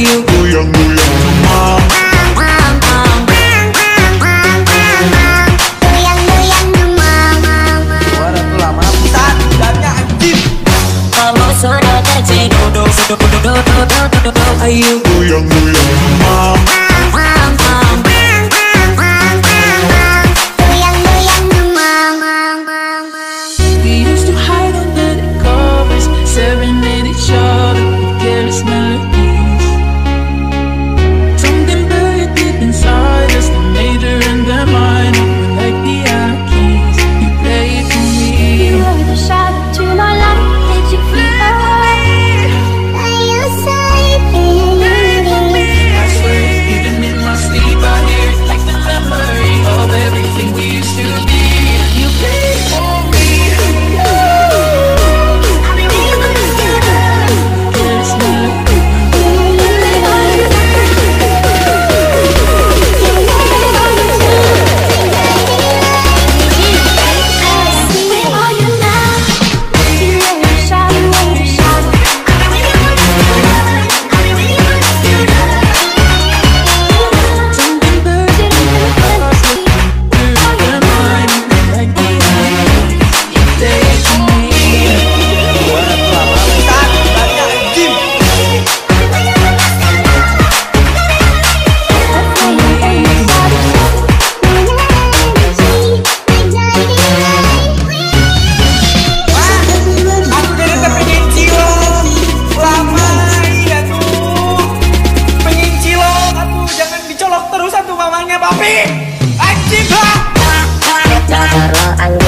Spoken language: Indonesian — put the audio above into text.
Ayo goyang-goyang demam Suara tuh 안지파 따로 안